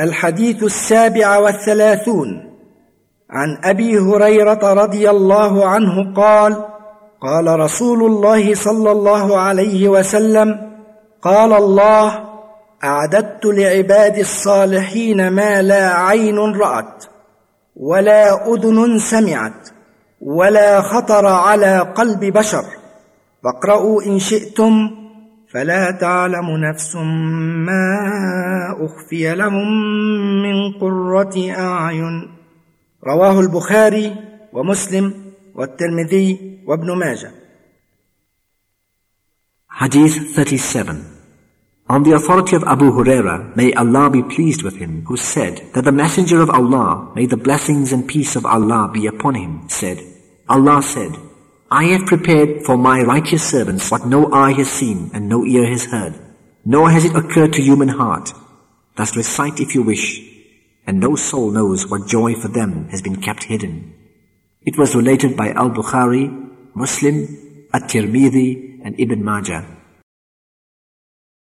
الحديث السابع والثلاثون. عن أبي هريرة رضي الله عنه قال قال رسول الله صلى الله عليه وسلم قال الله أعددت لعبادي الصالحين ما لا عين رأت ولا أذن سمعت ولا خطر على قلب بشر. فاقرأوا إن شئتم فلا تعلم نفس ما أخفي لهم من قرة أعين رواه البخاري ومسلم والترمذي وابن ماجه Hadith 37 On the authority of Abu Huraira, may Allah be pleased with him, who said that the Messenger of Allah, may the blessings and peace of Allah be upon him, said, Allah said, I have prepared for my righteous servants what no eye has seen and no ear has heard, nor has it occurred to human heart. Thus recite if you wish, and no soul knows what joy for them has been kept hidden. It was related by Al-Bukhari, Muslim, At-Tirmidhi, and Ibn Majah.